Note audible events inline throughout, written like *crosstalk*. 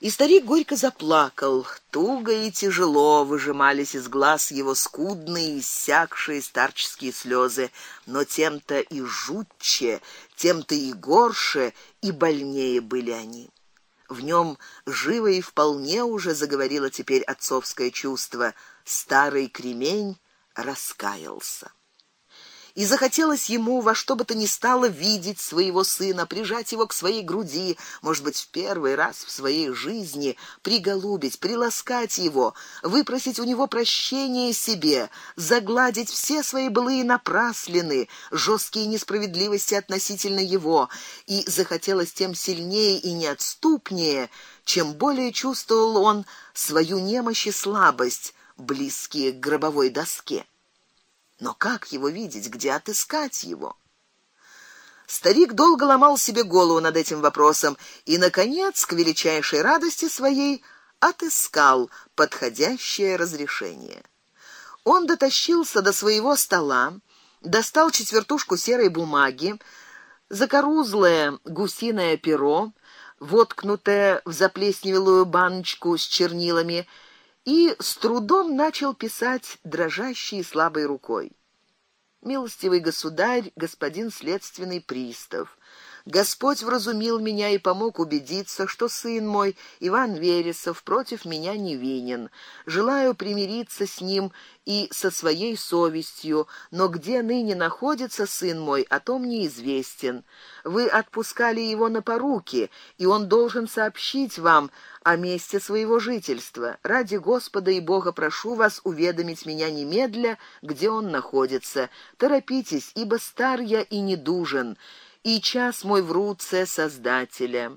И старик горько заплакал. Туго и тяжело выжимались из глаз его скудные, иссякшие старческие слезы, но тем-то и жутче, тем-то и горше и больнее были они. В нем живо и вполне уже заговорило теперь отцовское чувство. Старый кремень раскаялся и захотелось ему во что бы то ни стало видеть своего сына, прижать его к своей груди, может быть, в первый раз в своей жизни, приголубить, приласкать его, выпросить у него прощения себе, загладить все свои былые напраслины, жесткие несправедливости относительно его, и захотелось тем сильнее и неотступнее, чем более чувствовал он свою немощь и слабость, близкие к гробовой доске. Но как его видеть, где отыскать его? Старик долго ломал себе голову над этим вопросом и наконец, к величайшей радости своей, отыскал подходящее разрешение. Он дотащился до своего стола, достал четвертушку серой бумаги, закорузлое гусиное перо, воткнутое в заплесневелую баночку с чернилами и с трудом начал писать дрожащей и слабой рукой. Милостивый государь, господин следственный пристав, Господь вразумил меня и помог убедиться, что сын мой Иван Вересов против меня не винен. Желаю примириться с ним и со своей совестью, но где ныне находится сын мой, о том неизвестен. Вы отпускали его на поруки, и он должен сообщить вам о месте своего жительства. Ради Господа и Бога прошу вас уведомить меня немедля, где он находится. Торопитесь, ибо стар я и недужен и час мой в руце Создателя.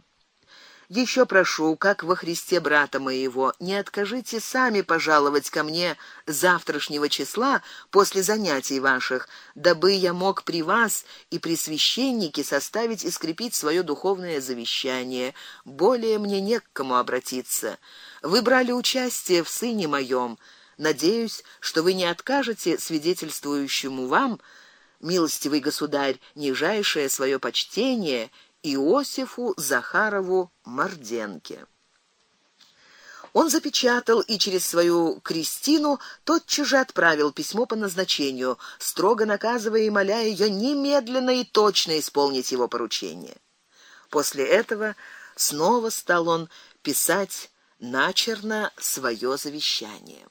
Еще прошу, как во Христе брата моего, не откажите сами пожаловать ко мне завтрашнего числа после занятий ваших, дабы я мог при вас и при священнике составить и скрепить свое духовное завещание. Более мне не к кому обратиться. Вы брали участие в сыне моем. Надеюсь, что вы не откажете свидетельствующему вам милостивый государь, нижайшее свое почтение Иосифу Захарову Морденке. Он запечатал и через свою Кристину тотчас же отправил письмо по назначению, строго наказывая и моля ее немедленно и точно исполнить его поручение. После этого снова стал он писать начерно свое завещание.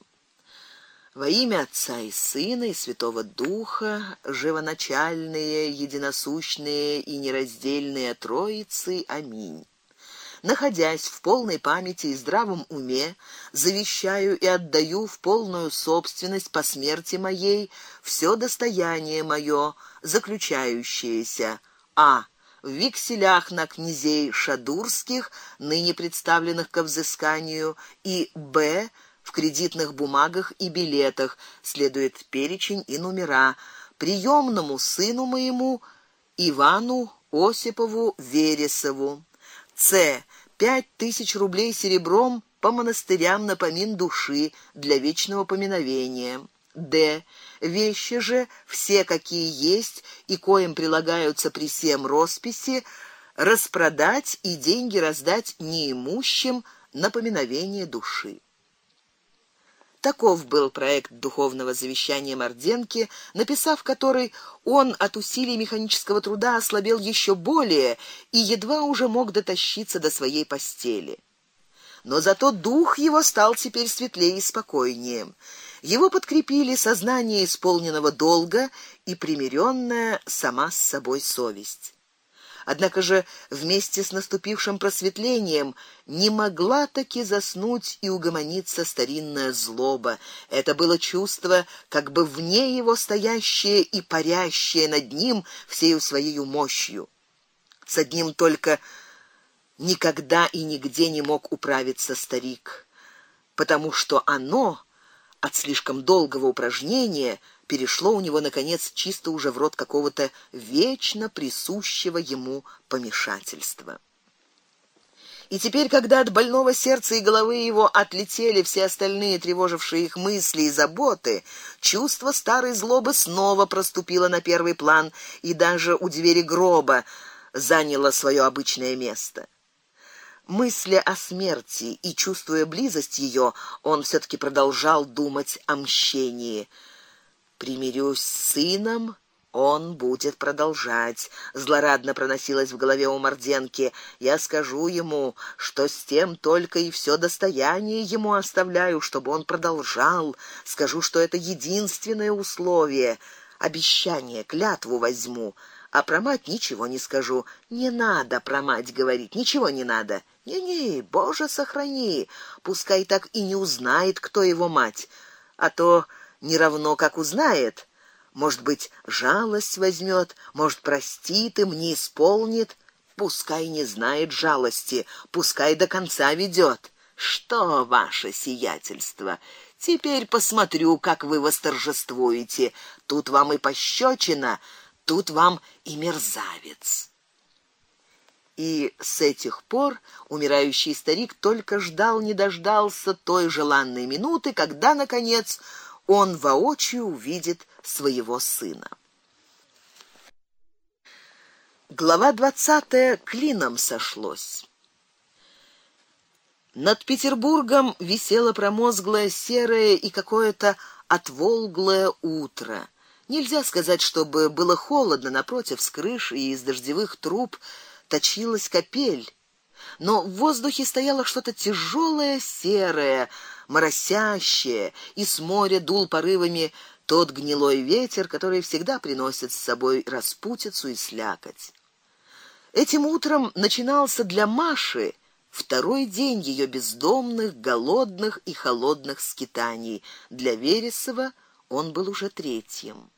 Во имя Отца и Сына и Святого Духа, живоначальные, единосущные и нераздельные Троицы. Аминь. Находясь в полной памяти и здравом уме, завещаю и отдаю в полную собственность по смерти моей все достояние мое, заключающееся а в векселях на князей шадурских, ныне представленных ко взысканию, и б в кредитных бумагах и билетах следует перечень и номера приемному сыну моему Ивану Осипову Вересову. С. пять тысяч рублей серебром по монастырям на помин души для вечного поминовения. Д. Вещи же все, какие есть и коим прилагаются при всем росписи, распродать и деньги раздать неимущим на поминовение души. Таков был проект духовного завещания Морденки, написав который, он от усилий механического труда ослабел еще более и едва уже мог дотащиться до своей постели. Но зато дух его стал теперь светлее и спокойнее. Его подкрепили сознание исполненного долга и примиренная сама с собой совесть. Однако же вместе с наступившим просветлением не могла таки заснуть и угомониться старинная злоба. Это было чувство, как бы вне его стоящее и парящее над ним всей своей мощью. С одним только никогда и нигде не мог управиться старик, потому что оно от слишком долгого упражнения перешло у него наконец чисто уже в рот какого-то вечно присущего ему помешательства. И теперь, когда от больного сердца и головы его отлетели все остальные тревожившие их мысли и заботы, чувство старой злобы снова проступило на первый план и даже у двери гроба заняло свое обычное место. Мысля о смерти и чувствуя близость ее, он все таки продолжал думать о мщении. Примирюсь с сыном, он будет продолжать. Злорадно проносилось в голове у Морденки. Я скажу ему, что с тем только и все достояние ему оставляю, чтобы он продолжал. Скажу, что это единственное условие. Обещание, клятву возьму. А про мать ничего не скажу. Не надо про мать говорить, ничего не надо. Не-не, Боже, сохрани. Пускай так и не узнает, кто его мать, а то не равно как узнает, может быть, жалость возьмет, может, простит и мне исполнит. Пускай не знает жалости, пускай до конца ведет. Что ваше сиятельство? Теперь посмотрю, как вы восторжествуете. Тут вам и пощечина, тут вам и мерзавец. И с этих пор умирающий старик только ждал, не дождался той желанной минуты, когда наконец он воочию увидит своего сына. Глава двадцатая клином сошлось. Над Петербургом висело промозглое серое и какое-то отволглое утро. Нельзя сказать, чтобы было холодно, напротив, с крыш и из дождевых труб точилась капель, но в воздухе стояло что-то тяжелое серое, моросящее, и с моря дул порывами тот гнилой ветер, который всегда приносит с собой распутицу и слякоть. Этим утром начинался для Маши второй день ее бездомных, голодных и холодных скитаний. Для Вересова он был уже третьим.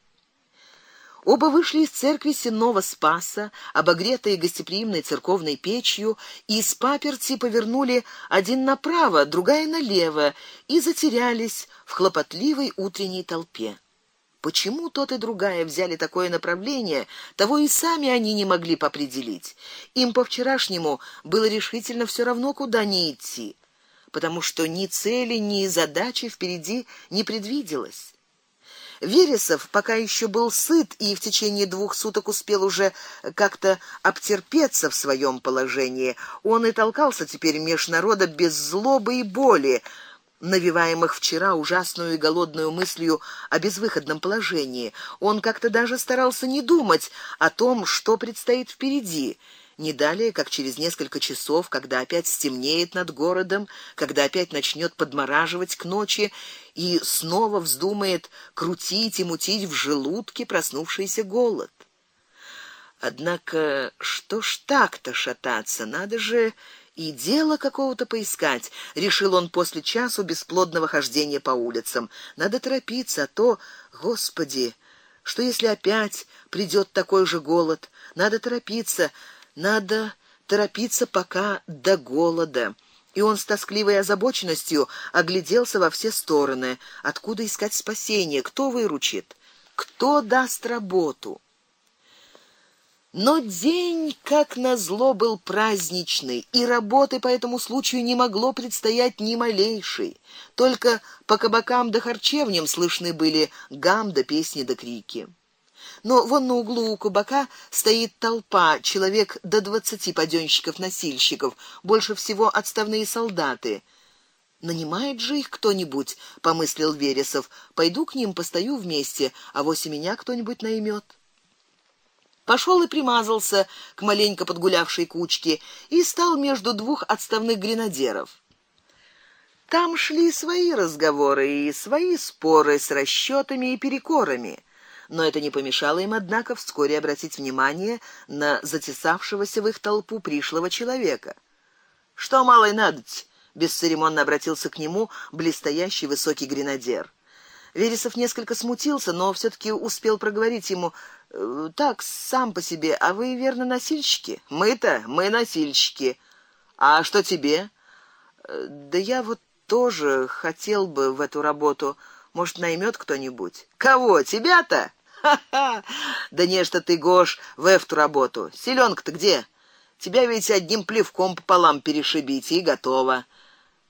Оба вышли из церкви Сенного Спаса, обогретые гостеприимной церковной печью, и с паперти повернули один направо, другая налево и затерялись в хлопотливой утренней толпе. Почему тот и другая взяли такое направление, того и сами они не могли определить. Им по вчерашнему было решительно все равно, куда не идти, потому что ни цели, ни задачи впереди не предвиделось. Вересов пока еще был сыт и в течение двух суток успел уже как-то обтерпеться в своем положении. Он и толкался теперь меж народа без злобы и боли, навеваемых вчера ужасную и голодную мыслью о безвыходном положении. Он как-то даже старался не думать о том, что предстоит впереди. Не далее, как через несколько часов, когда опять стемнеет над городом, когда опять начнет подмораживать к ночи и снова вздумает крутить и мутить в желудке проснувшийся голод. Однако что ж так-то шататься, надо же и дело какого-то поискать, решил он после часу бесплодного хождения по улицам. Надо торопиться, а то, господи, что если опять придет такой же голод? Надо торопиться, надо торопиться пока до голода. И он с тоскливой озабоченностью огляделся во все стороны. Откуда искать спасение? Кто выручит? Кто даст работу? Но день, как назло, был праздничный, и работы по этому случаю не могло предстоять ни малейшей. Только по кабакам да харчевням слышны были гам да песни да крики. Но вон на углу у кабака стоит толпа, человек до двадцати падёнщиков-носильщиков, больше всего отставные солдаты. Нанимает же их кто-нибудь, помыслил Вересов. Пойду к ним, постою вместе, а вось меня кто-нибудь наймет. Пошел и примазался к маленько подгулявшей кучке и стал между двух отставных гренадеров. Там шли свои разговоры и свои споры с расчётами и перекорами но это не помешало им однако вскоре обратить внимание на затесавшегося в их толпу пришлого человека. Что малой надоть? бесцеремонно обратился к нему блестящий высокий гренадер. Вересов несколько смутился, но все таки успел проговорить ему: «Э, "Так, сам по себе, а вы верно носильщики? Мы-то, мы носильщики. А что тебе?" «Э, "Да я вот тоже хотел бы в эту работу. Может, наймет кто-нибудь?" "Кого? Тебя-то?" Ха-ха. *laughs* Да не что ты, Гош, в эту работу. Селенка-то где? Тебя ведь одним плевком пополам перешибить и готово.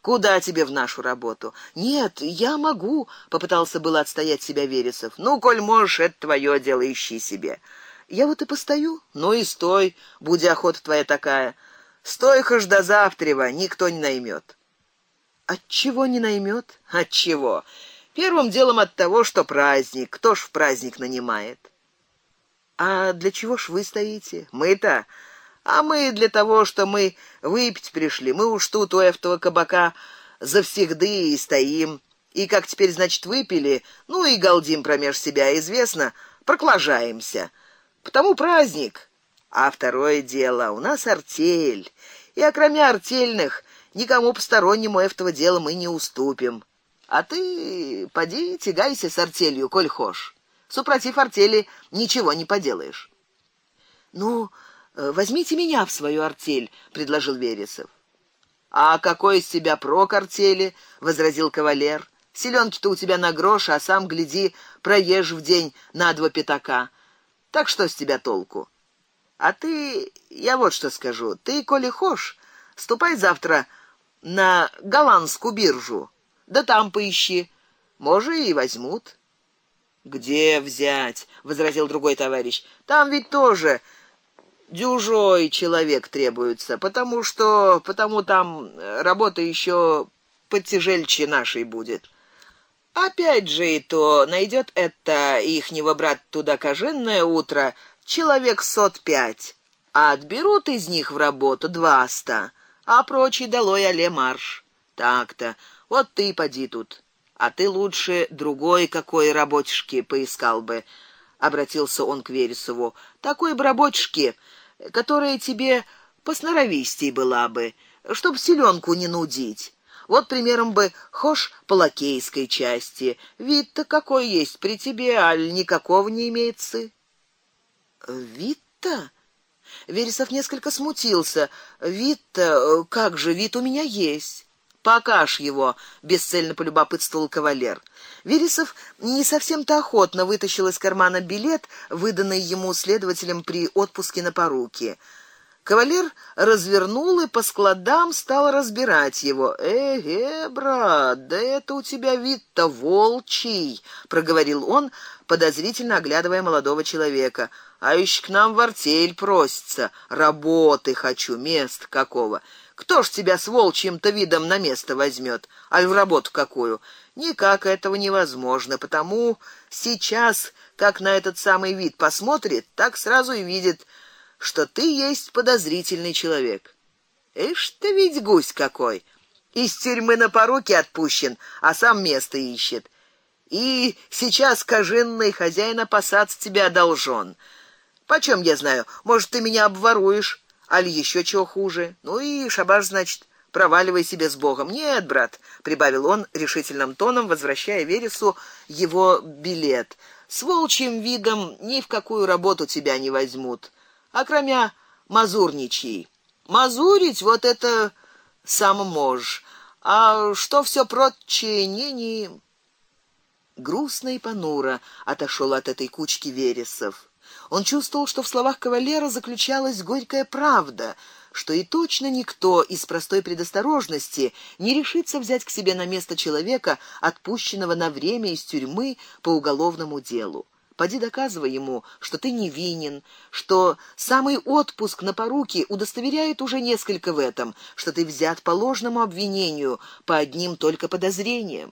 Куда тебе в нашу работу? Нет, я могу, попытался было отстоять себя Вересов. Ну, коль можешь, это твое дело, ищи себе. Я вот и постою. Ну и стой, будь охота твоя такая. Стой ж до завтрева, никто не наймет. От чего не наймет? От чего? Первым делом от того, что праздник. Кто ж в праздник нанимает? А для чего ж вы стоите? Мы-то, а мы для того, что мы выпить пришли. Мы уж тут у этого кабака завсегды и стоим. И как теперь, значит, выпили, ну и галдим промеж себя, известно, проклажаемся. Потому праздник. А второе дело, у нас артель. И окромя артельных никому постороннему этого дела мы не уступим. А ты поди тягайся с артелью, коль хошь. Супротив артели ничего не поделаешь. Ну, э, возьмите меня в свою артель, предложил Вересов. А какой из себя прок артели, возразил кавалер. Селенки-то у тебя на грош, а сам гляди, проешь в день на два пятака. Так что с тебя толку? А ты, я вот что скажу, ты, коли хошь, ступай завтра на голландскую биржу. Да там поищи. Может, и возьмут. Где взять? возразил другой товарищ. Там ведь тоже дюжой человек требуется, потому что потому там работа еще потяжельче нашей будет. Опять же и то найдет это ихнего брат туда коженное утро человек сот пять, а отберут из них в работу дваста, а прочий долой але марш. Так-то. Вот ты поди тут. А ты лучше другой какой работешки поискал бы, обратился он к Вересову. Такой бы работешки, которая тебе посноровистей была бы, чтоб селенку не нудить. Вот примером бы хошь по лакейской части. Вид-то какой есть при тебе, аль никакого не имеется. Вид-то? Вересов несколько смутился. Вид-то, как же, вид у меня есть. Покаж его, бесцельно полюбопытствовал кавалер. Вересов не совсем-то охотно вытащил из кармана билет, выданный ему следователем при отпуске на поруки. Кавалер развернул и по складам стал разбирать его. "Эге, брат, да это у тебя вид-то волчий", проговорил он, подозрительно оглядывая молодого человека. "А еще к нам в артель просится, работы хочу, мест какого. Кто ж тебя с волчьим-то видом на место возьмет, аль в работу какую? Никак этого невозможно, потому сейчас, как на этот самый вид посмотрит, так сразу и видит, что ты есть подозрительный человек. Эш ты ведь гусь какой. Из тюрьмы на поруки отпущен, а сам место ищет. И сейчас кожинный хозяин опасаться тебя должен. Почем я знаю, может, ты меня обворуешь, али еще чего хуже. Ну и шабаш, значит, проваливай себе с Богом. Нет, брат, прибавил он решительным тоном, возвращая Вересу его билет. С волчьим видом ни в какую работу тебя не возьмут, а кроме мазурничий. Мазурить вот это сам можешь. А что все прочее не-не грустно и понуро отошел от этой кучки вересов. Он чувствовал, что в словах кавалера заключалась горькая правда, что и точно никто из простой предосторожности не решится взять к себе на место человека, отпущенного на время из тюрьмы по уголовному делу. Поди доказывай ему, что ты невинен, что самый отпуск на поруки удостоверяет уже несколько в этом, что ты взят по ложному обвинению, по одним только подозрениям.